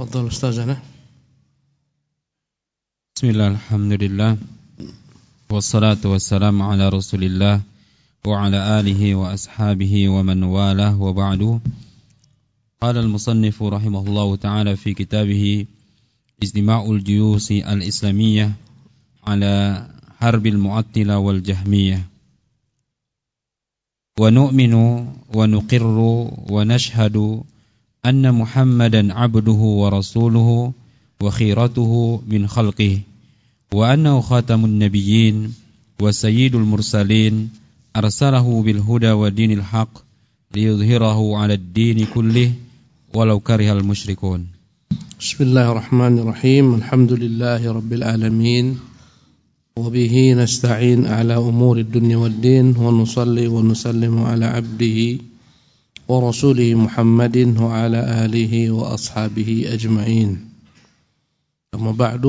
تفضل أستاذنا بسم الله الحمد لله والصلاة والسلام على رسول الله وعلى آله وأصحابه ومن والاه وبعد. قال المصنف رحمه الله تعالى في كتابه اجتماع الجيوش الإسلامية على حرب المعطلة والجهمية. ونؤمن ونقر ونشهد أن محمدا عبده ورسوله وخيرته من خلقه وأنه خاتم النبيين وسيد المرسلين أرسله بالهدى ودين الحق ليظهره على الدين كله ولو كره المشركون. بسم الله الرحمن الرحيم الحمد لله رب العالمين وبه نستعين على أمور الدنيا والدين ونصلي ونسلم على عبده ورسوله محمد وعلى آله وأصحابه أجمعين. أما بعد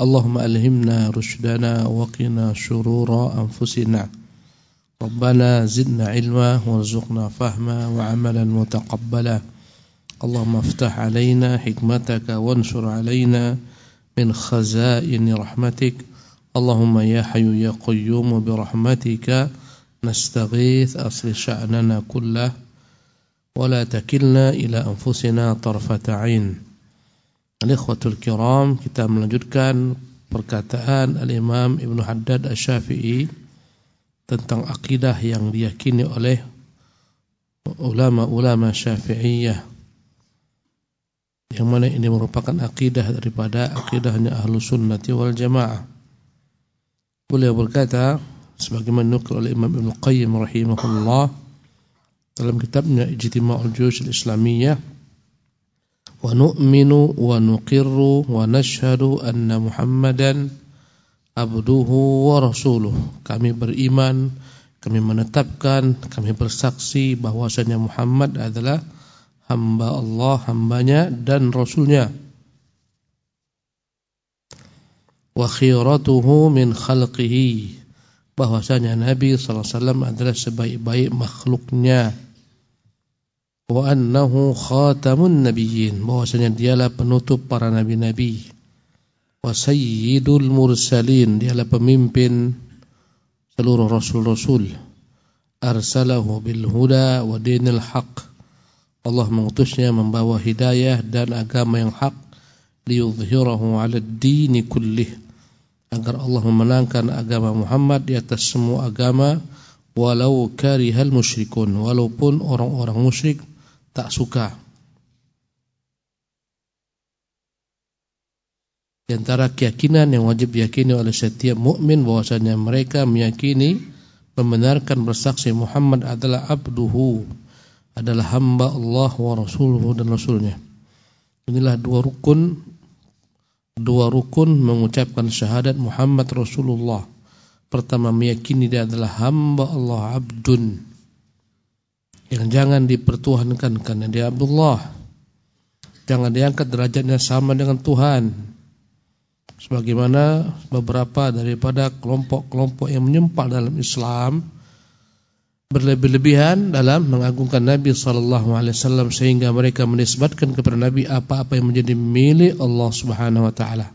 اللهم ألهمنا رشدنا وقنا شرور أنفسنا. ربنا زدنا علما وارزقنا فهما وعملا متقبلا. اللهم افتح علينا حكمتك وانشر علينا من خزائن رحمتك. اللهم يا حي يا قيوم برحمتك نستغيث أصل شأننا كله. ولا تكلنا إلى أنفسنا طرفة عين Al-Ikhwatul Kiram kita melanjutkan perkataan Al-Imam Ibn Haddad Asy-Syafi'i tentang akidah yang diyakini oleh ulama-ulama Syafi'iyah yang mana ini merupakan akidah daripada akidahnya Ahlu Sunnati wal Jamaah. Beliau berkata sebagaimana nukil oleh Imam Ibn Qayyim rahimahullah dalam kitabnya Ijtima'ul Juyush Islamiyah wa nu'minu wa nuqirru wa nashhadu anna Muhammadan abduhu wa rasuluh. Kami beriman kami menetapkan kami bersaksi bahwasanya Muhammad adalah hamba Allah hambanya dan rasulnya. Wa khiratuhu min khalqihi. Bahwasanya Nabi sallallahu alaihi wasallam adalah sebaik-baik makhluknya wa annahu khatamun nabiyyin bahwasanya dialah penutup para nabi-nabi. wa sayyidul mursalin dialah pemimpin seluruh rasul-rasul. arsalahu bil huda wa dinil haq Allah mengutusnya membawa hidayah dan agama yang hak. liyudhhirahu 'ala ad-din kullih agar Allah memenangkan agama Muhammad di atas semua agama. walau karihal musyrikun walaupun orang-orang musyrik tak suka. Di antara keyakinan yang wajib diyakini oleh setiap mukmin bahwasanya mereka meyakini membenarkan bersaksi Muhammad adalah abduhu, adalah hamba Allah wa rasuluhu dan rasulnya. Inilah dua rukun dua rukun mengucapkan syahadat Muhammad Rasulullah. Pertama meyakini dia adalah hamba Allah abdun yang jangan dipertuhankan karena dia Abdullah. Jangan diangkat derajatnya sama dengan Tuhan. Sebagaimana beberapa daripada kelompok-kelompok yang menyempal dalam Islam berlebih-lebihan dalam mengagungkan Nabi sallallahu alaihi wasallam sehingga mereka menisbatkan kepada Nabi apa-apa yang menjadi milik Allah Subhanahu wa taala.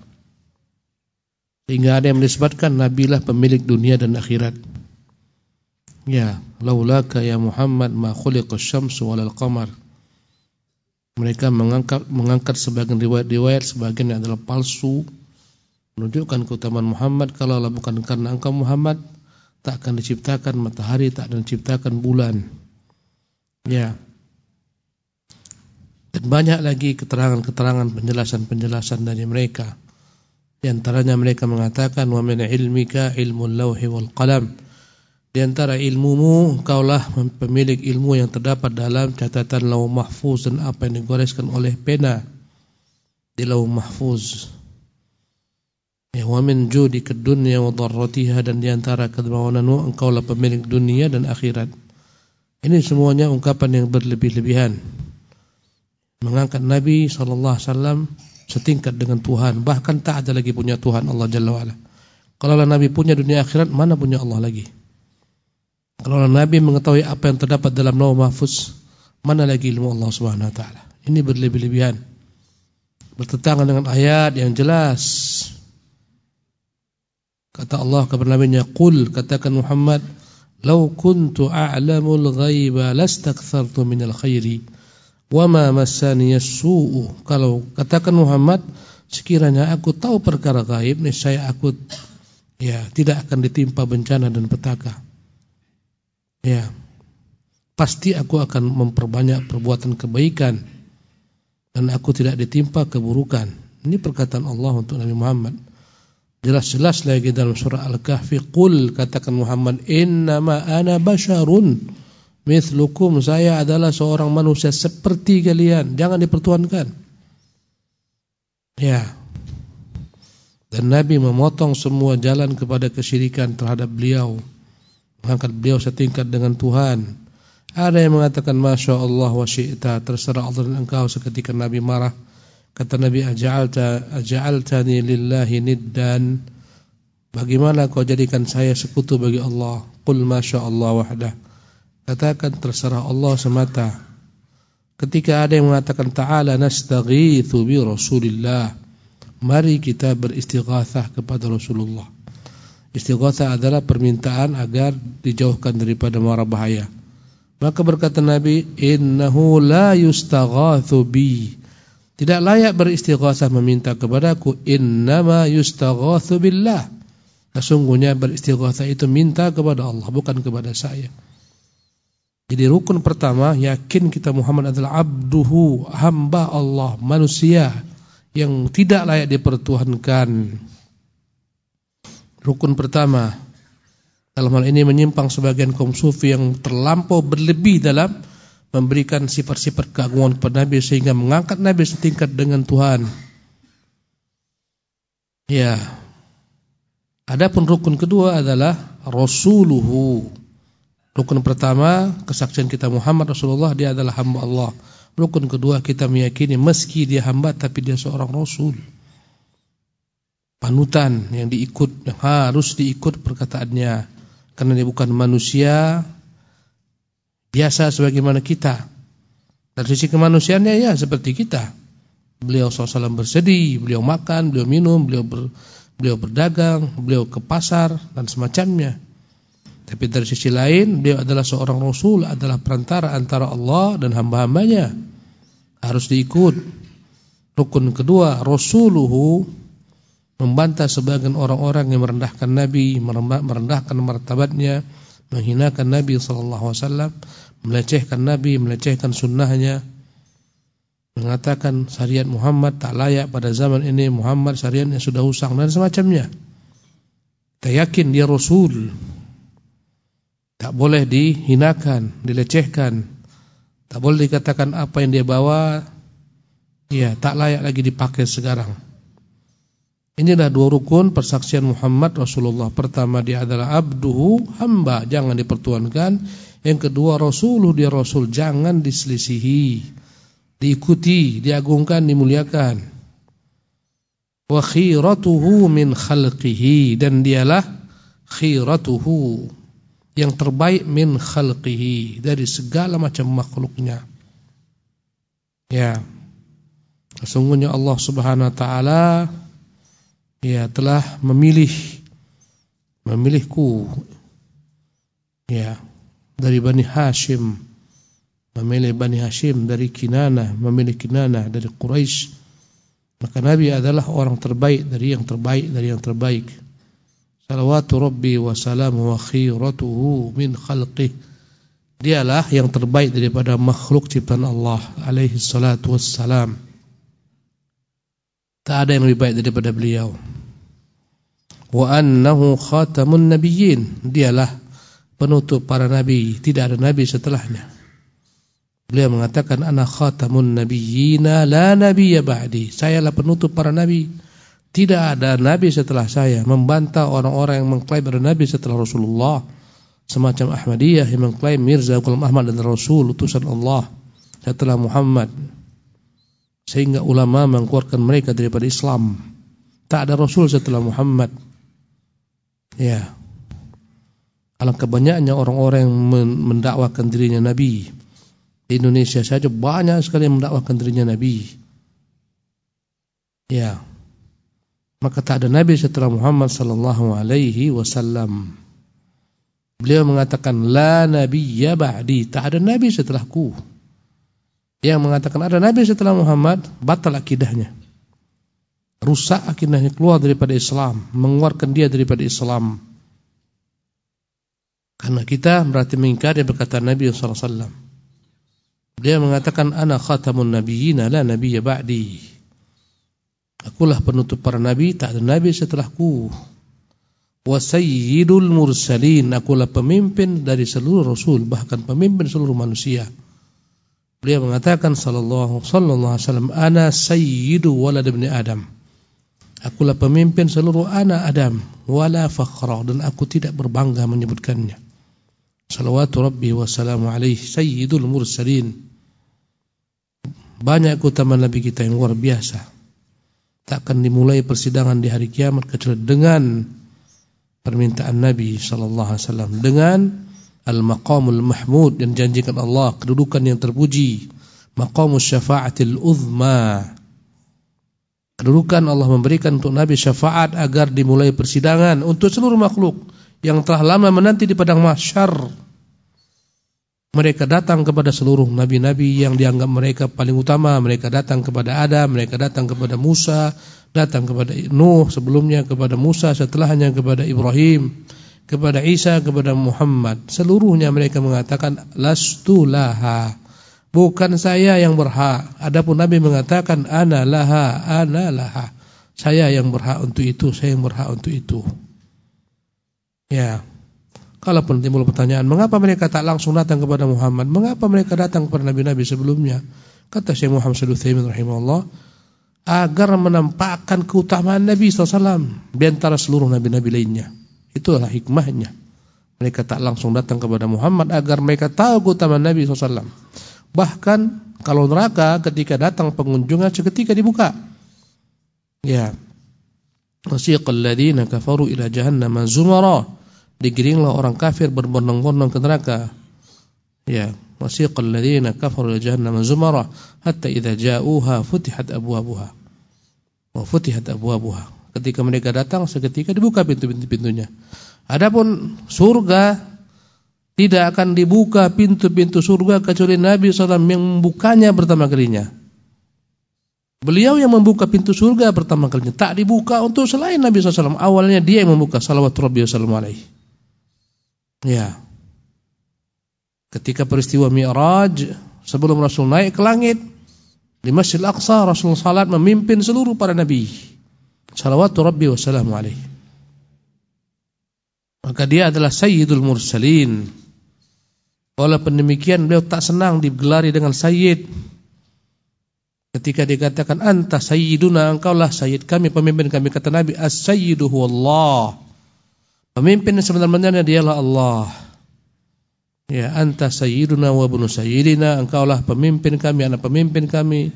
Sehingga ada yang menisbatkan Nabilah pemilik dunia dan akhirat. Ya, laulaka ya Muhammad ma khuliqa syamsu walal qamar. Mereka mengangkat mengangkat sebagian riwayat-riwayat sebagian yang adalah palsu menunjukkan keutamaan Muhammad kalau bukan karena engkau Muhammad tak akan diciptakan matahari, tak akan diciptakan bulan. Ya. Dan banyak lagi keterangan-keterangan penjelasan-penjelasan dari mereka. Di antaranya mereka mengatakan wa min ilmika ilmul lauhi wal qalam di antara ilmumu kaulah pemilik ilmu yang terdapat dalam catatan lauh mahfuz dan apa yang digoreskan oleh pena di lauh mahfuz. Ya wa min judika dunya wa darratiha dan di antara kedermawananmu engkaulah pemilik dunia dan akhirat. Ini semuanya ungkapan yang berlebih-lebihan. Mengangkat Nabi sallallahu alaihi wasallam setingkat dengan Tuhan, bahkan tak ada lagi punya Tuhan Allah Jalla wa ala. Kalau Nabi punya dunia akhirat, mana punya Allah lagi? Kalau Nabi mengetahui apa yang terdapat dalam lauh mahfuz, mana lagi ilmu Allah Subhanahu wa taala? Ini berlebih-lebihan. bertentangan dengan ayat yang jelas. Kata Allah kepada Nabi Nya, "Qul," katakan Muhammad, "Lau kuntu a'lamul ghaiba lastakthartu minal khairi wa ma massani as-su'u." Kalau katakan Muhammad, sekiranya aku tahu perkara gaib, niscaya aku ya tidak akan ditimpa bencana dan petaka. Ya. Pasti aku akan memperbanyak perbuatan kebaikan dan aku tidak ditimpa keburukan. Ini perkataan Allah untuk Nabi Muhammad. Jelas-jelas lagi dalam surah Al-Kahfi Qul katakan Muhammad Innama ana basyarun Mithlukum saya adalah seorang manusia seperti kalian Jangan dipertuankan Ya Dan Nabi memotong semua jalan kepada kesyirikan terhadap beliau Mengangkat beliau setingkat dengan Tuhan. Ada yang mengatakan Masya Allah wa syi'ta Terserah Allah dan engkau seketika Nabi marah. Kata Nabi aj'alta aj'altani lillahi niddan. Bagaimana kau jadikan saya sekutu bagi Allah? Qul masya Allah wahdah. Katakan terserah Allah semata. Ketika ada yang mengatakan ta'ala nastaghithu bi Rasulillah. Mari kita beristighatsah kepada Rasulullah Istighatsah adalah permintaan agar dijauhkan daripada mara bahaya Maka berkata Nabi innahu la yustaghathu bi tidak layak beristighatsah meminta kepadaku innama yustaghatsu billah. Sesungguhnya beristighatsah itu minta kepada Allah bukan kepada saya. Jadi rukun pertama yakin kita Muhammad adalah abduhu, hamba Allah, manusia yang tidak layak dipertuhankan. Rukun pertama dalam hal ini menyimpang sebagian kaum sufi yang terlampau berlebih dalam memberikan sifat-sifat keagungan kepada Nabi sehingga mengangkat Nabi setingkat dengan Tuhan. Ya. Adapun rukun kedua adalah rasuluhu. Rukun pertama kesaksian kita Muhammad Rasulullah dia adalah hamba Allah. Rukun kedua kita meyakini meski dia hamba tapi dia seorang rasul. Panutan yang diikut yang harus diikut perkataannya karena dia bukan manusia biasa sebagaimana kita. Dari sisi kemanusiaannya ya seperti kita. Beliau SAW bersedih, beliau makan, beliau minum, beliau ber, beliau berdagang, beliau ke pasar dan semacamnya. Tapi dari sisi lain beliau adalah seorang rasul, adalah perantara antara Allah dan hamba-hambanya. Harus diikut. Rukun kedua, rasuluhu membantah sebagian orang-orang yang merendahkan Nabi, merendahkan martabatnya, menghinakan Nabi sallallahu alaihi wasallam, melecehkan Nabi, melecehkan sunnahnya, mengatakan syariat Muhammad tak layak pada zaman ini, Muhammad syariatnya sudah usang dan semacamnya. Kita yakin dia Rasul. Tak boleh dihinakan, dilecehkan. Tak boleh dikatakan apa yang dia bawa ya tak layak lagi dipakai sekarang. Inilah dua rukun persaksian Muhammad Rasulullah. Pertama dia adalah abduhu, hamba, jangan dipertuankan. Yang kedua rasuluh, dia rasul, jangan diselisihi. Diikuti, diagungkan, dimuliakan. Wa khiratuhu min khalqihi dan dialah khiratuhu yang terbaik min khalqihi dari segala macam makhluknya. Ya. Sesungguhnya Allah Subhanahu wa taala ya telah memilih memilihku. Ya dari Bani Hashim memilih Bani Hashim dari Kinana memilih Kinana dari Quraisy maka Nabi adalah orang terbaik dari yang terbaik dari yang terbaik. Salawatu rabbi wa salamu wa khiratuhu min khalqih. Dialah yang terbaik daripada makhluk ciptaan Allah alaihi salatu wassalam tak ada yang lebih baik daripada beliau. Wa annahu khatamun nabiyyin. Dialah penutup para nabi. Tidak ada nabi setelahnya. Beliau mengatakan ana khatamun nabiyyina la nabiyya ba'di. Sayalah penutup para nabi. Tidak ada nabi setelah saya. Membantah orang-orang yang mengklaim ada nabi setelah Rasulullah. Semacam Ahmadiyah yang mengklaim Mirza Ghulam Ahmad adalah Rasul utusan Allah. Setelah Muhammad sehingga ulama mengeluarkan mereka daripada Islam tak ada Rasul setelah Muhammad Ya. Alangkah banyaknya orang-orang yang mendakwakan dirinya Nabi. Di Indonesia saja banyak sekali yang mendakwakan dirinya Nabi. Ya. Maka tak ada nabi setelah Muhammad sallallahu alaihi wasallam. Beliau mengatakan la nabiyya ba'di, tak ada nabi setelahku. Yang mengatakan ada nabi setelah Muhammad, batal akidahnya. Rusak akidahnya keluar daripada Islam, mengeluarkan dia daripada Islam. Karena kita berarti mengingkari perkataan Nabi wasallam. Dia mengatakan ana khatamun nabiyyin la nabiyya ba'di. Akulah penutup para nabi, tak ada nabi setelahku. Wa sayyidul mursalin, akulah pemimpin dari seluruh rasul, bahkan pemimpin seluruh manusia. Beliau mengatakan sallallahu sallallahu alaihi wasallam, ana sayyidu walad ibni Adam. Akulah pemimpin seluruh anak Adam, wala fakhra dan aku tidak berbangga menyebutkannya. Salawatu Rabbi wa salamu alaihi sayyidul mursalin. Banyak keutamaan Nabi kita yang luar biasa. Tak akan dimulai persidangan di hari kiamat kecuali dengan permintaan Nabi sallallahu alaihi wasallam dengan al-maqamul mahmud yang janjikan Allah, kedudukan yang terpuji, maqamus syafaatil uzma. Kedudukan Allah memberikan untuk Nabi syafaat agar dimulai persidangan untuk seluruh makhluk yang telah lama menanti di padang mahsyar. Mereka datang kepada seluruh nabi-nabi yang dianggap mereka paling utama. Mereka datang kepada Adam, mereka datang kepada Musa, datang kepada Nuh, sebelumnya kepada Musa, setelahnya kepada Ibrahim, kepada Isa, kepada Muhammad. Seluruhnya mereka mengatakan lastu laha. Bukan saya yang berhak. Adapun Nabi mengatakan ana laha, ana laha. Saya yang berhak untuk itu, saya yang berhak untuk itu. Ya. Kalaupun timbul pertanyaan, mengapa mereka tak langsung datang kepada Muhammad? Mengapa mereka datang kepada nabi-nabi sebelumnya? Kata Syekh Muhammad Alaihi rahimahullah, agar menampakkan keutamaan Nabi SAW di antara seluruh nabi-nabi lainnya. Itulah hikmahnya. Mereka tak langsung datang kepada Muhammad agar mereka tahu keutamaan Nabi SAW. Bahkan kalau neraka ketika datang pengunjungnya seketika dibuka. Ya. Wasiqal ladina kafaru ila jahannama zumara digiringlah orang kafir berbondong-bondong ke neraka. Ya, wasiqal ladzina kafaru ila jahannam zumara hatta idza ja'uha futihat abwabuha. Wa futihat abwabuha. Ketika mereka datang seketika dibuka pintu-pintu-pintunya. Adapun surga tidak akan dibuka pintu-pintu surga kecuali Nabi SAW yang membukanya pertama kalinya. Beliau yang membuka pintu surga pertama kalinya. Tak dibuka untuk selain Nabi SAW. Awalnya dia yang membuka. Salawatu Rabbi alaihi. Ya. Ketika peristiwa Mi'raj, sebelum Rasul naik ke langit, di Masjid Al-Aqsa Rasul salat memimpin seluruh para nabi. Salawatu Rabbi wa salamu alaihi. Maka dia adalah Sayyidul Mursalin. Walaupun demikian beliau tak senang digelari dengan Sayyid. Ketika dikatakan anta sayyiduna engkaulah sayyid kami pemimpin kami kata Nabi as-sayyidu huwallah. Pemimpin sebenarnya dialah Allah. Ya, anta sayyiduna wa bunu sayyidina, engkaulah pemimpin kami, anak pemimpin kami.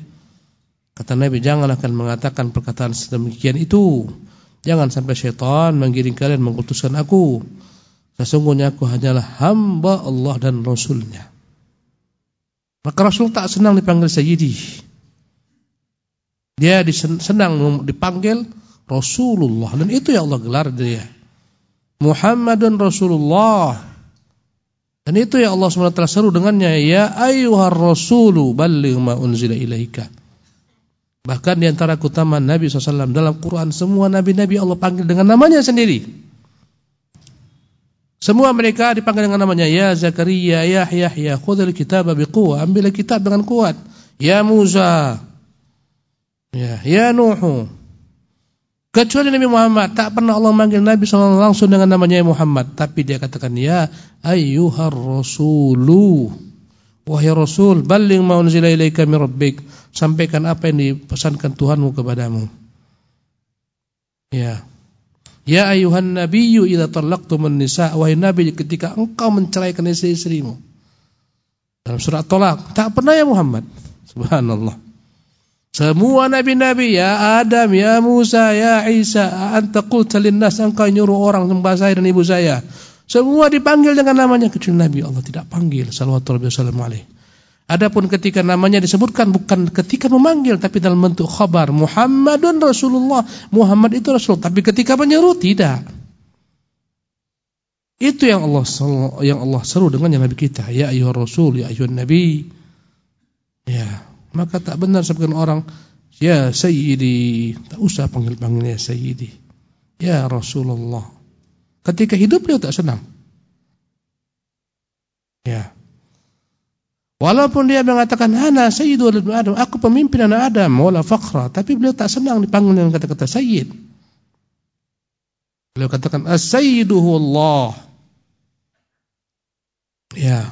Kata Nabi, jangan akan mengatakan perkataan sedemikian itu. Jangan sampai syaitan menggiring kalian mengutuskan aku. Sesungguhnya aku hanyalah hamba Allah dan Rasulnya. Maka Rasul tak senang dipanggil Sayyidi. Dia senang dipanggil Rasulullah. Dan itu yang Allah gelar dia. Muhammadun Rasulullah. Dan itu yang Allah SWT seru dengannya, ya ayyuhar rasulu balligh ma unzila ilaika. Bahkan di antara keutamaan Nabi SAW dalam Quran semua nabi-nabi Allah panggil dengan namanya sendiri. Semua mereka dipanggil dengan namanya ya Zakaria, ya Yahya, khudhil kitab biquwwah, ambil kitab dengan kuat. Ya Musa. Ya, ya Nuh. Kecuali Nabi Muhammad tak pernah Allah manggil Nabi SAW langsung dengan namanya Muhammad, tapi dia katakan ya ayyuhar rasulu. Wahai Rasul, balling ma unzila ilaika min rabbik. Sampaikan apa yang dipesankan Tuhanmu kepadamu. Ya. Ya ayuhan nabiyyu idza talaqtumun nisa wahai nabi ketika engkau menceraikan istri-istrimu. Dalam surat Tolak, tak pernah ya Muhammad. Subhanallah. Semua nabi-nabi ya Adam, ya Musa, ya Isa, anta qulta linnas engkau nyuruh orang sembah saya dan ibu saya. Semua dipanggil dengan namanya kecuali Nabi Allah tidak panggil sallallahu alaihi wasallam Adapun ketika namanya disebutkan bukan ketika memanggil tapi dalam bentuk khabar Muhammadun Rasulullah. Muhammad itu Rasul, tapi ketika menyeru tidak. Itu yang Allah yang Allah seru dengan yang Nabi kita, ya ayyuhar rasul, ya ayyuhan nabi. Ya, maka tak benar sebagian orang ya sayyidi, tak usah panggil-panggil ya sayyidi. Ya Rasulullah. Ketika hidup dia tak senang. Ya. Walaupun dia mengatakan ana sayyidul Adam, aku pemimpin anak Adam, wala fakhra, tapi beliau tak senang dipanggil dengan kata-kata sayyid. Beliau katakan as-sayyidu Allah. Ya.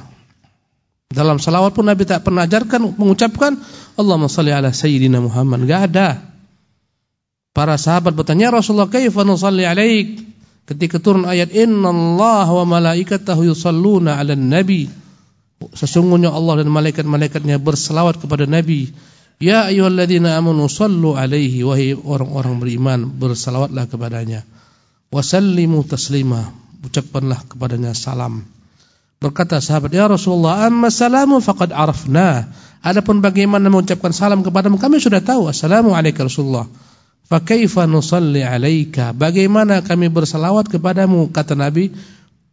Dalam salawat pun Nabi tak pernah ajarkan mengucapkan Allahumma shalli ala sayyidina Muhammad, enggak ada. Para sahabat bertanya Rasulullah, "Kaifa nusalli alaik?" Ketika turun ayat innallaha wa malaikatahu yusalluna 'alan nabi. Sesungguhnya Allah dan malaikat-malaikatnya berselawat kepada Nabi. Ya ayyuhalladzina amanu sallu alaihi wahai orang-orang beriman berselawatlah kepadanya. Wasallimu taslima. Ucapkanlah kepadanya salam. Berkata sahabat, "Ya Rasulullah, amma salamu faqad arafna." Adapun bagaimana mengucapkan salam kepadamu kami sudah tahu. Assalamu alayka Rasulullah. Fa kaifa nusalli alayka? Bagaimana kami bersalawat kepadamu? Kata Nabi,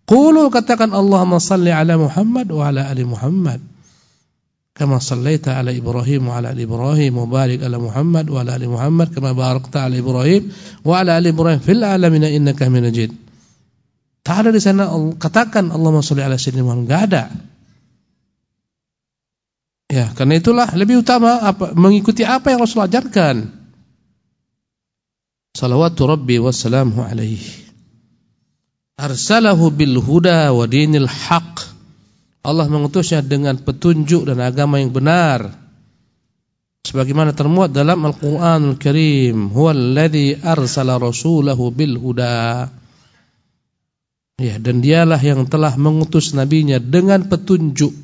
Qulu katakan Allahumma salli ala Muhammad wa ala ali Muhammad. Kama sallaita ala Ibrahim wa ala ali Ibrahim wa ala Muhammad wa ala ali Muhammad kama barakta ala Ibrahim wa ala ali Ibrahim fil alamin innaka Hamidum Majid. Tak ada di sana katakan Allahumma salli ala sayyidina Muhammad, enggak ada. Ya, karena itulah lebih utama apa, mengikuti apa yang Rasul ajarkan. Salawatu Rabbi wassalamu alaihi arsalahu bil huda wa dinil haq. Allah mengutusnya dengan petunjuk dan agama yang benar. Sebagaimana termuat dalam Al-Qur'anul Karim, huwallazi arsala rasulahu bil huda. Ya, dan dialah yang telah mengutus nabinya dengan petunjuk.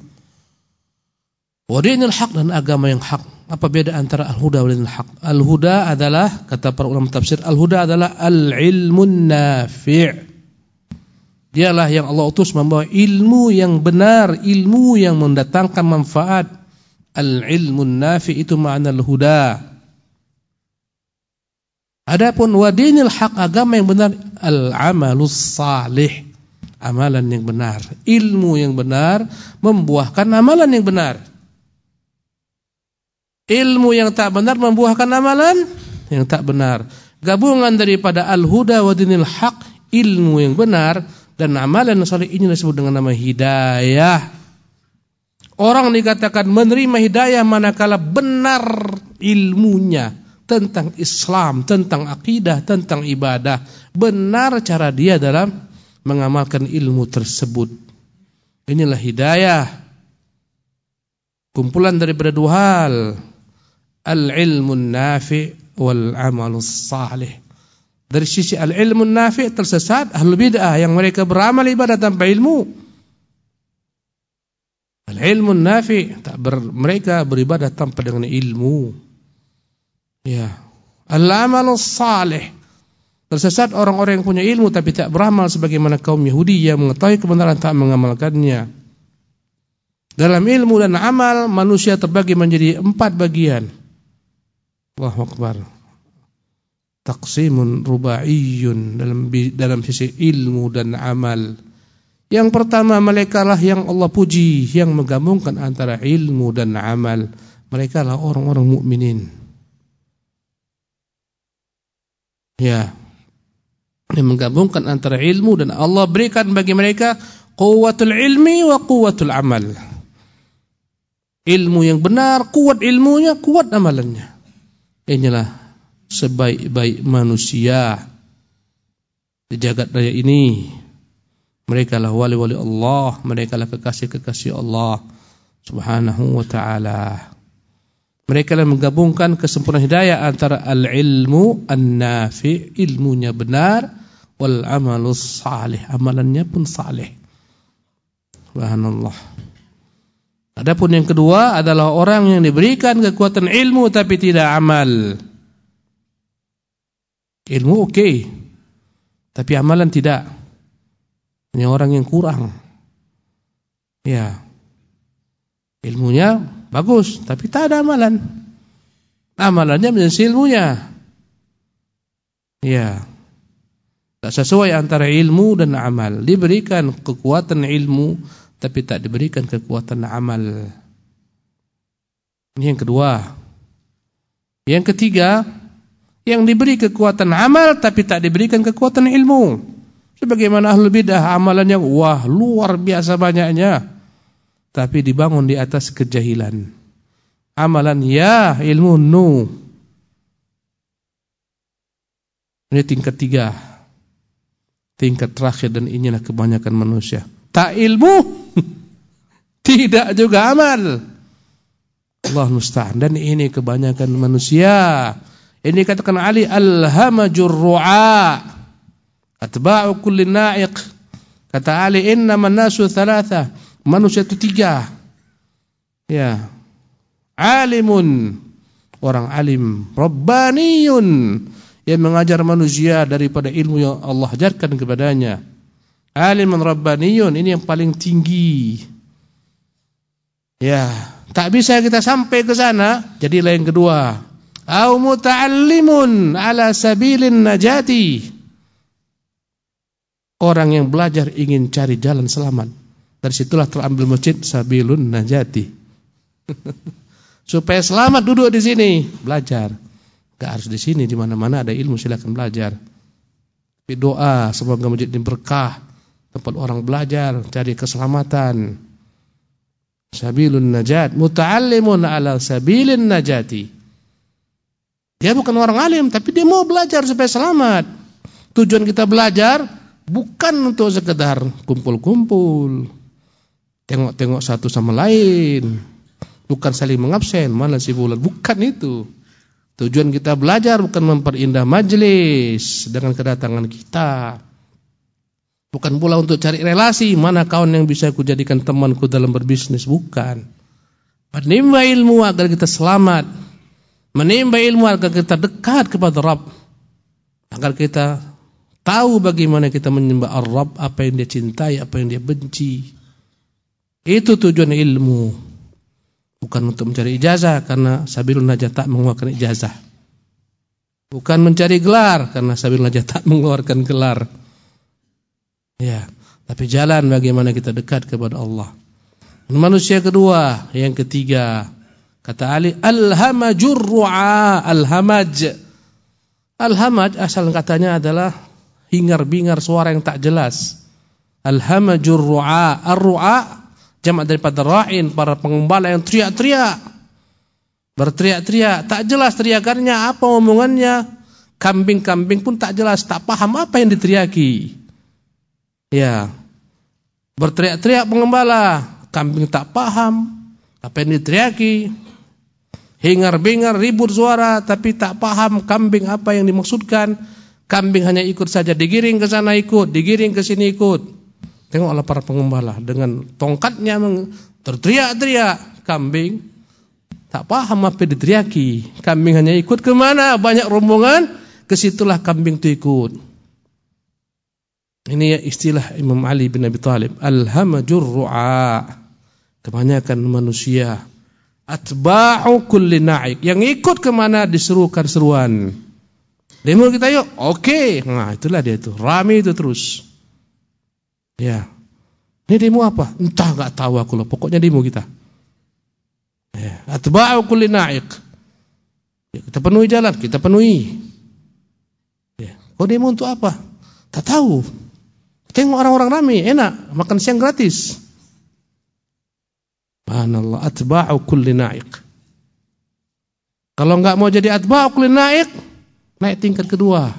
Wa dinil haq dan agama yang hak. Apa beda antara al-huda dan al-haq? Al-huda adalah kata para ulama tafsir, al-huda adalah al-ilmun nafi'. Dialah yang Allah utus membawa ilmu yang benar, ilmu yang mendatangkan manfaat. Al-ilmu nafi itu makna al-huda. Adapun wadinil haq agama yang benar al-amalus salih. Amalan yang benar, ilmu yang benar membuahkan amalan yang benar. Ilmu yang tak benar membuahkan amalan yang tak benar. Gabungan daripada al-huda wa dinil haq, ilmu yang benar dan amalan saleh ini disebut dengan nama hidayah. Orang dikatakan menerima hidayah manakala benar ilmunya tentang Islam, tentang akidah, tentang ibadah. Benar cara dia dalam mengamalkan ilmu tersebut. Inilah hidayah. Kumpulan daripada dua hal. Al-ilmun nafi' wal amalus salih. Dari sisi al-ilmu nafi' tersesat ahlul bid'ah yang mereka beramal ibadah tanpa ilmu. Al-ilmu nafi' tak ber, mereka beribadah tanpa dengan ilmu. Ya. Al-amalu salih tersesat orang-orang yang punya ilmu tapi tak beramal sebagaimana kaum Yahudi yang mengetahui kebenaran tak mengamalkannya. Dalam ilmu dan amal manusia terbagi menjadi empat bagian. Allahu Akbar taksimun rubaiyun dalam dalam sisi ilmu dan amal. Yang pertama mereka lah yang Allah puji yang menggabungkan antara ilmu dan amal. Mereka lah orang-orang mukminin. Ya. Yang menggabungkan antara ilmu dan Allah berikan bagi mereka quwwatul ilmi wa quwwatul amal. Ilmu yang benar, kuat ilmunya, kuat amalannya. Inilah sebaik-baik manusia di jagat raya ini. Mereka lah wali-wali Allah, mereka lah kekasih-kekasih Allah Subhanahu wa taala. Mereka lah menggabungkan kesempurnaan hidayah antara al-ilmu an-nafi, ilmunya benar, wal amalus salih, amalannya pun salih. Subhanallah. Adapun yang kedua adalah orang yang diberikan kekuatan ilmu tapi tidak amal. Ilmu oke. Okay. Tapi amalan tidak. Ini orang yang kurang. Ya. Ilmunya bagus, tapi tak ada amalan. Amalannya menjadi ilmunya. Ya. Tak sesuai antara ilmu dan amal. Diberikan kekuatan ilmu, tapi tak diberikan kekuatan amal. Ini yang kedua. Yang ketiga, yang diberi kekuatan amal tapi tak diberikan kekuatan ilmu. Sebagaimana ahlul bidah amalannya wah luar biasa banyaknya. Tapi dibangun di atas kejahilan. Amalan ya, ilmu no. Ini tingkat tiga. Tingkat terakhir dan inilah kebanyakan manusia. Tak ilmu, tidak juga amal. Allah musta'an. Dan ini kebanyakan manusia. Ini katakan Ali al-hamajur ru'a. Atba'u kulli na'iq. Kata Ali inna nasu thalatha. Manusia itu tiga. Ya. Alimun. Orang alim. Rabbaniyun. Yang mengajar manusia daripada ilmu yang Allah ajarkan kepadanya. Alimun Rabbaniyun. Ini yang paling tinggi. Ya. Tak bisa kita sampai ke sana. Jadilah yang kedua au muta'allimun ala sabilin najati. Orang yang belajar ingin cari jalan selamat. Dari situlah terambil masjid sabilun najati. Supaya selamat duduk di sini. Belajar. Enggak harus di sini di mana-mana ada ilmu silakan belajar. Tapi doa semoga masjid ini berkah. Tempat orang belajar cari keselamatan. Sabilun najat. Muta'allimun ala sabilin najati dia bukan orang alim, tapi dia mau belajar supaya selamat. Tujuan kita belajar bukan untuk sekedar kumpul-kumpul. Tengok-tengok satu sama lain. Bukan saling mengabsen, mana si bulan. Bukan itu. Tujuan kita belajar bukan memperindah majelis dengan kedatangan kita. Bukan pula untuk cari relasi, mana kawan yang bisa kujadikan temanku dalam berbisnis, bukan. Menimba ilmu agar kita selamat menimba ilmu agar kita dekat kepada Rabb. Agar kita tahu bagaimana kita menyembah Ar-Rabb apa yang dia cintai apa yang dia benci. Itu tujuan ilmu. Bukan untuk mencari ijazah karena sabilun najah tak mengeluarkan ijazah. Bukan mencari gelar karena sabilun najah tak mengeluarkan gelar. Ya tapi jalan bagaimana kita dekat kepada Allah. Manusia kedua yang ketiga Kata Ali, al-hamajur ru'a, al-hamaj. Al-hamaj asal katanya adalah hingar-bingar suara yang tak jelas. Al-hamajur ru'a, ar-ru'a jamak daripada ra'in, para pengembala yang teriak-teriak. Berteriak-teriak, tak jelas teriakannya, apa omongannya. Kambing-kambing pun tak jelas, tak paham apa yang diteriaki. Ya. Berteriak-teriak pengembala, kambing tak paham apa yang diteriaki hingar-bingar ribut suara tapi tak paham kambing apa yang dimaksudkan. Kambing hanya ikut saja, digiring ke sana ikut, digiring ke sini ikut. Tengoklah para pengembala dengan tongkatnya terteriak-teriak kambing tak paham apa yang diteriaki. Kambing hanya ikut ke mana? Banyak rombongan, ke situlah kambing itu ikut. Ini istilah Imam Ali bin Abi Thalib, al-hamajur. Kebanyakan manusia atba'u kulli na'ik. Yang ikut ke mana diserukan seruan. Demo kita yuk. Oke. Nah, itulah dia itu. Rame itu terus. Ya. Ini demo apa? Entah enggak tahu aku loh. Pokoknya demo kita. Ya. Atba'u kulli na'ik. Ya, kita penuhi jalan, kita penuhi. Ya. Kau demo untuk apa? Tak tahu. Tengok orang-orang ramai, enak, makan siang gratis. Subhanallah, atba'u kulli na'iq. Kalau enggak mau jadi atba'u kulli na'iq, naik tingkat kedua.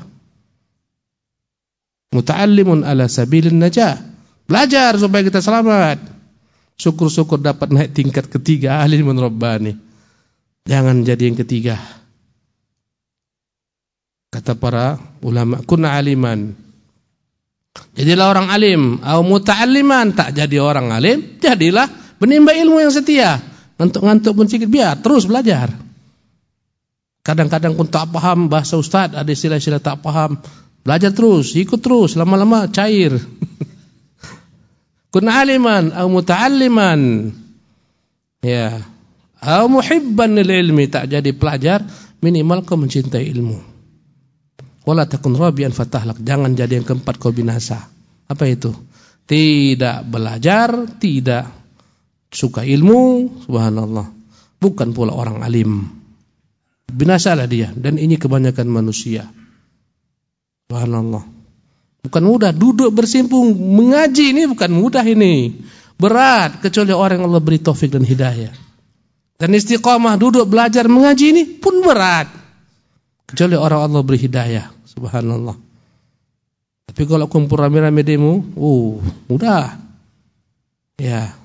Muta'allimun ala sabilin najah. Belajar supaya kita selamat. Syukur-syukur dapat naik tingkat ketiga alimun rabbani. Jangan jadi yang ketiga. Kata para ulama, kunna aliman. Jadilah orang alim, au muta'alliman, tak jadi orang alim, jadilah Menimba ilmu yang setia. Ngantuk-ngantuk pun sedikit biar terus belajar. Kadang-kadang pun tak paham bahasa ustaz, ada istilah-istilah tak paham. Belajar terus, ikut terus, lama-lama cair. Kun aliman atau muta'alliman. Ya. Au muhibban lil ilmi tak jadi pelajar, minimal kau mencintai ilmu. Wala takun rabian fatahlak, jangan jadi yang keempat kau binasa. Apa itu? Tidak belajar, tidak suka ilmu, subhanallah. Bukan pula orang alim. Binasalah dia dan ini kebanyakan manusia. Subhanallah. Bukan mudah duduk bersimpung mengaji ini bukan mudah ini. Berat kecuali orang yang Allah beri taufik dan hidayah. Dan istiqamah duduk belajar mengaji ini pun berat. Kecuali orang Allah beri hidayah. Subhanallah. Tapi kalau kumpul rame-rame demo, uh, mudah. Ya.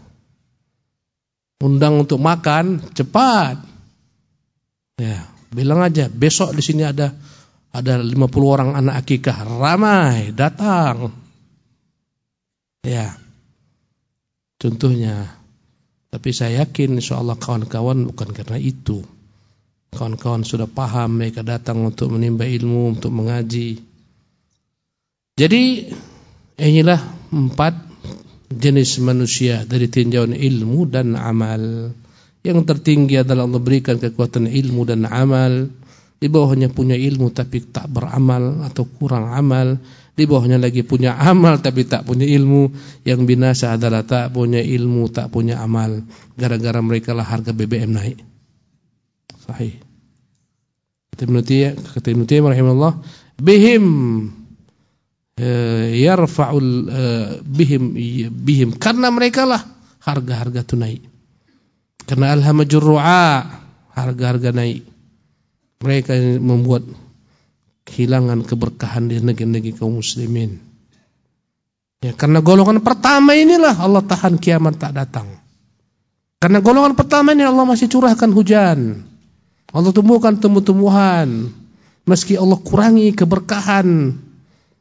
Undang untuk makan, cepat. Ya, bilang aja besok di sini ada ada 50 orang anak akikah, ramai, datang. Ya. Contohnya tapi saya yakin insya Allah kawan-kawan bukan karena itu. Kawan-kawan sudah paham mereka datang untuk menimba ilmu, untuk mengaji. Jadi inilah empat jenis manusia dari tinjauan ilmu dan amal. Yang tertinggi adalah Allah berikan kekuatan ilmu dan amal. Di bawahnya punya ilmu tapi tak beramal atau kurang amal. Di bawahnya lagi punya amal tapi tak punya ilmu. Yang binasa adalah tak punya ilmu, tak punya amal. Gara-gara mereka lah harga BBM naik. Sahih. Kata Ibn Taimiyah rahimahullah, bihim yarfa'ul eh, bihim bihim karena mereka lah harga-harga itu naik. Karena alhamajur ru'a harga-harga naik. Mereka membuat kehilangan keberkahan di negeri-negeri kaum muslimin. Ya, karena golongan pertama inilah Allah tahan kiamat tak datang. Karena golongan pertama ini Allah masih curahkan hujan. Allah tumbuhkan tumbuh-tumbuhan. Meski Allah kurangi keberkahan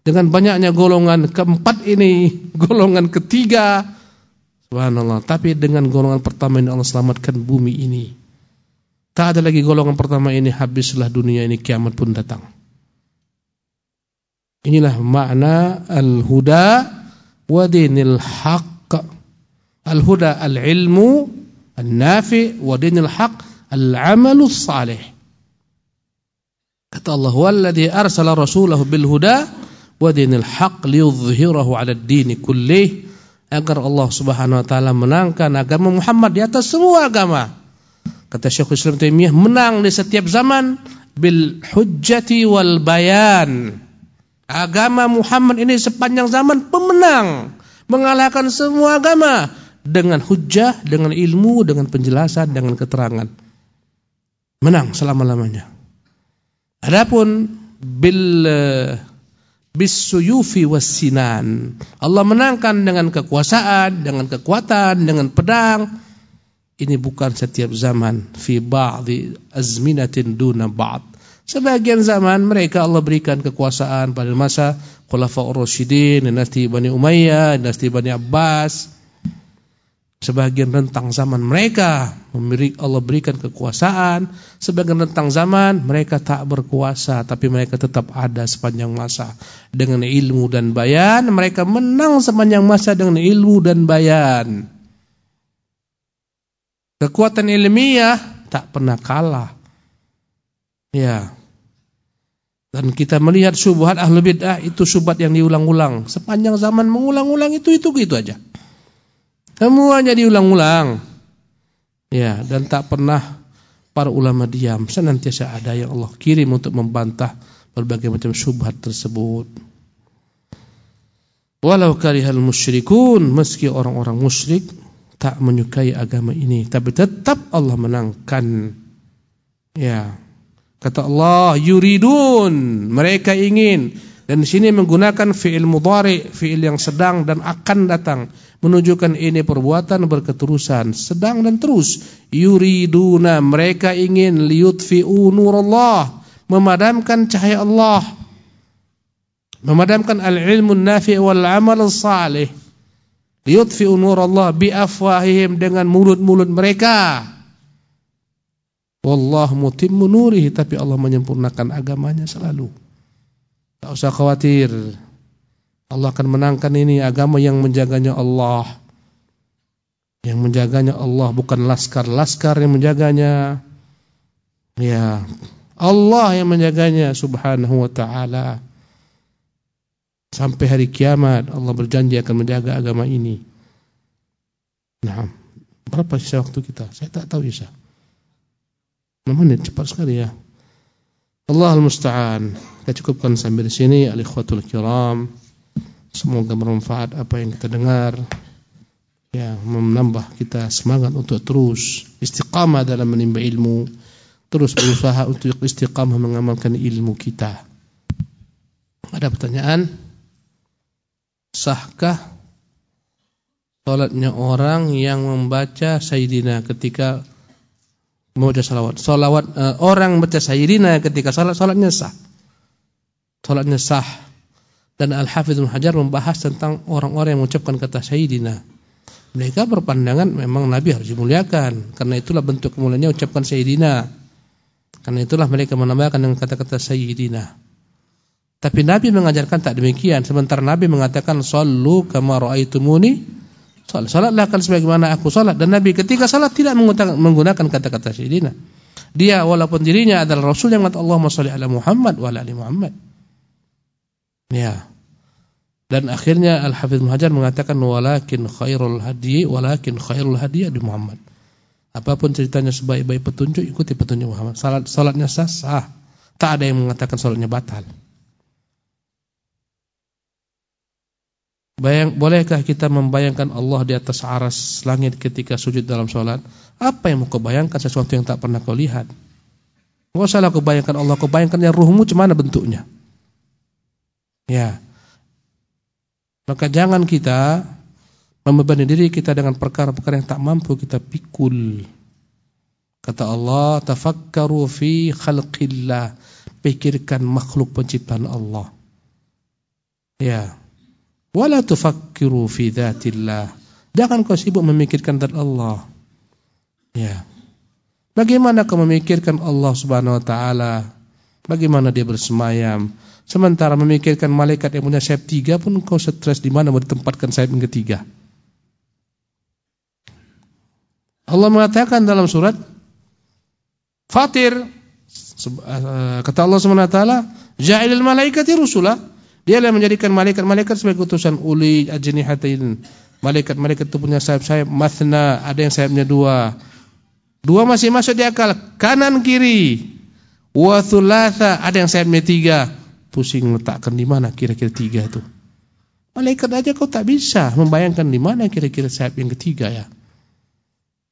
dengan banyaknya golongan keempat ini, golongan ketiga. Subhanallah. Tapi dengan golongan pertama ini Allah selamatkan bumi ini. Tak ada lagi golongan pertama ini habislah dunia ini kiamat pun datang. Inilah makna al-huda wa dinil haqq. Al-huda al-ilmu al-nafi wa dinil haqq al-amalu salih. Kata Allah, "Wallazi arsala rasulahu bil huda wa dinil haqq liyudhhirahu 'ala ad-din kullih." Agar Allah Subhanahu wa taala menangkan agama Muhammad di atas semua agama. Kata Syekh Islam Taimiyah, menang di setiap zaman bil hujjati wal bayan Agama Muhammad ini sepanjang zaman pemenang, mengalahkan semua agama dengan hujah, dengan ilmu, dengan penjelasan, dengan keterangan. Menang selama-lamanya. Adapun bil bisuyufi wassinan. Allah menangkan dengan kekuasaan, dengan kekuatan, dengan pedang. Ini bukan setiap zaman fi ba'di azminatin duna ba'd. Sebagian zaman mereka Allah berikan kekuasaan pada masa Khulafaur Rasyidin, dinasti Bani Umayyah, dinasti Bani Abbas. Sebagian rentang zaman mereka Allah berikan kekuasaan, sebagian rentang zaman mereka tak berkuasa tapi mereka tetap ada sepanjang masa dengan ilmu dan bayan, mereka menang sepanjang masa dengan ilmu dan bayan. Kekuatan ilmiah tak pernah kalah. Ya. Dan kita melihat syubhat ahlu bid'ah itu syubhat yang diulang-ulang. Sepanjang zaman mengulang-ulang itu itu gitu aja. Semuanya diulang-ulang. Ya, dan tak pernah para ulama diam. Senantiasa ada yang Allah kirim untuk membantah berbagai macam syubhat tersebut. Walau karihal musyrikun, meski orang-orang musyrik tak menyukai agama ini, tapi tetap Allah menangkan. Ya, Kata Allah, yuridun, mereka ingin. Dan di sini menggunakan fiil mudhari, fiil yang sedang dan akan datang, menunjukkan ini perbuatan berketerusan, sedang dan terus. Yuriduna, mereka ingin liyutfi'u nurallah, memadamkan cahaya Allah. Memadamkan al-ilmu nafi' wal amal salih. Liyutfi'u nurallah bi afwahihim dengan mulut-mulut mereka. Wallah mutimmu nurihi tapi Allah menyempurnakan agamanya selalu. Tak usah khawatir. Allah akan menangkan ini agama yang menjaganya Allah. Yang menjaganya Allah bukan laskar-laskar yang menjaganya. Ya, Allah yang menjaganya subhanahu wa ta'ala. Sampai hari kiamat Allah berjanji akan menjaga agama ini. Nah, berapa sisa waktu kita? Saya tak tahu sisa. 6 menit cepat sekali ya. Allah al-musta'an. Kita cukupkan sampai di sini al-ikhwatul kiram. Semoga bermanfaat apa yang kita dengar. Ya, menambah kita semangat untuk terus istiqamah dalam menimba ilmu, terus berusaha untuk istiqamah mengamalkan ilmu kita. Ada pertanyaan? sahkah salatnya orang yang membaca Sayyidina ketika membaca salawat. Salawat uh, orang membaca Sayyidina ketika salat salatnya sah. Salatnya sah. Dan Al-Hafidz Hajar membahas tentang orang-orang yang mengucapkan kata Sayyidina. Mereka berpandangan memang Nabi harus dimuliakan karena itulah bentuk kemuliaannya ucapkan Sayyidina. Karena itulah mereka menambahkan dengan kata-kata Sayyidina. Tapi Nabi mengajarkan tak demikian. Sementara Nabi mengatakan sallu kama raaitumuni salat. Salatlah kan sebagaimana aku salat dan Nabi ketika salat tidak menggunakan kata-kata sayyidina. Dia walaupun dirinya adalah rasul yang mengatakan Allahumma shalli ala Muhammad wa ala ali Muhammad. Ya. Dan akhirnya Al-Hafidz Muhajar mengatakan walakin khairul hadi walakin khairul hadi di Muhammad. Apa pun ceritanya sebaik-baik petunjuk ikuti petunjuk Muhammad. Salat salatnya sah, sah. Tak ada yang mengatakan salatnya batal. Bayang, bolehkah kita membayangkan Allah di atas aras langit ketika sujud dalam sholat? Apa yang mau kau bayangkan sesuatu yang tak pernah kau lihat? Enggak usahlah kau bayangkan Allah, kau bayangkan yang ruhmu cemana bentuknya. Ya. Maka jangan kita membebani diri kita dengan perkara-perkara yang tak mampu kita pikul. Kata Allah, tafakkaru fi khalqillah. Pikirkan makhluk penciptaan Allah. Ya. Wala tufakkiru fi dzatillah. Jangan kau sibuk memikirkan zat Allah. Ya. Bagaimana kau memikirkan Allah Subhanahu wa taala? Bagaimana dia bersemayam? Sementara memikirkan malaikat yang punya sayap tiga pun kau stres di mana mau ditempatkan sayap yang ketiga. Allah mengatakan dalam surat Fatir eh, kata Allah Subhanahu wa taala, "Ja'ilal malaikati rusula." Dia yang menjadikan malaikat-malaikat sebagai utusan uli ajnihatain. Malaikat-malaikat itu punya sayap-sayap mathna, ada yang sayapnya dua. Dua masih masuk di akal, kanan kiri. Wa thulatha, ada yang sayapnya tiga. Pusing letakkan di mana kira-kira tiga itu. Malaikat aja kau tak bisa membayangkan di mana kira-kira sayap yang ketiga ya.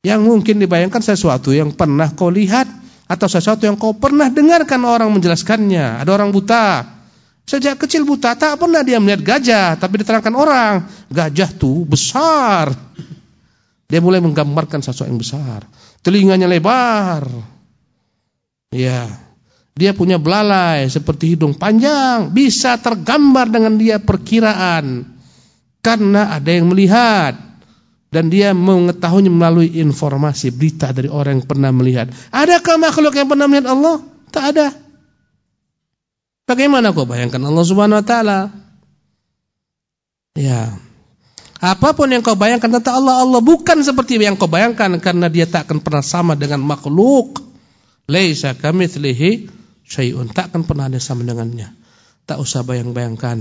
Yang mungkin dibayangkan sesuatu yang pernah kau lihat atau sesuatu yang kau pernah dengarkan orang menjelaskannya. Ada orang buta, Sejak kecil buta tak pernah dia melihat gajah, tapi diterangkan orang, gajah tuh besar. Dia mulai menggambarkan sesuatu yang besar. Telinganya lebar. Ya. Dia punya belalai seperti hidung panjang, bisa tergambar dengan dia perkiraan. Karena ada yang melihat dan dia mengetahuinya melalui informasi berita dari orang yang pernah melihat. Adakah makhluk yang pernah melihat Allah? Tak ada. Bagaimana kau bayangkan Allah Subhanahu wa taala? Ya. Apa pun yang kau bayangkan tentang Allah, Allah bukan seperti yang kau bayangkan karena dia tak akan pernah sama dengan makhluk. Laisa kamitslihi syai'un. Tak akan pernah ada sama dengannya. Tak usah bayang-bayangkan.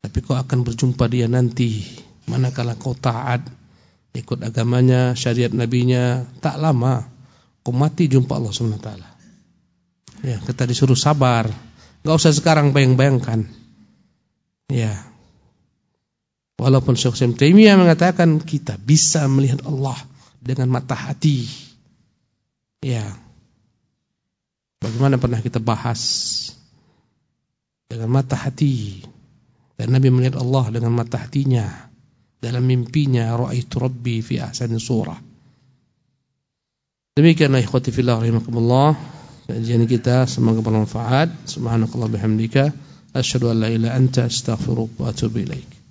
Tapi kau akan berjumpa dia nanti manakala kau taat ikut agamanya, syariat nabinya, tak lama kau mati jumpa Allah Subhanahu wa taala. Ya, kita disuruh sabar. Gak usah sekarang bayang-bayangkan. Ya. Walaupun Syekh Taimiyah mengatakan kita bisa melihat Allah dengan mata hati. Ya. Bagaimana pernah kita bahas dengan mata hati. Dan Nabi melihat Allah dengan mata hatinya. Dalam mimpinya ra'aitu rabbi fi ahsani surah. Demikianlah ikhwati fillah rahimakumullah. Kajian kita semoga bermanfaat subhanakallah bihamdika asyhadu an la ilaha anta astaghfiruka wa atubu ilaik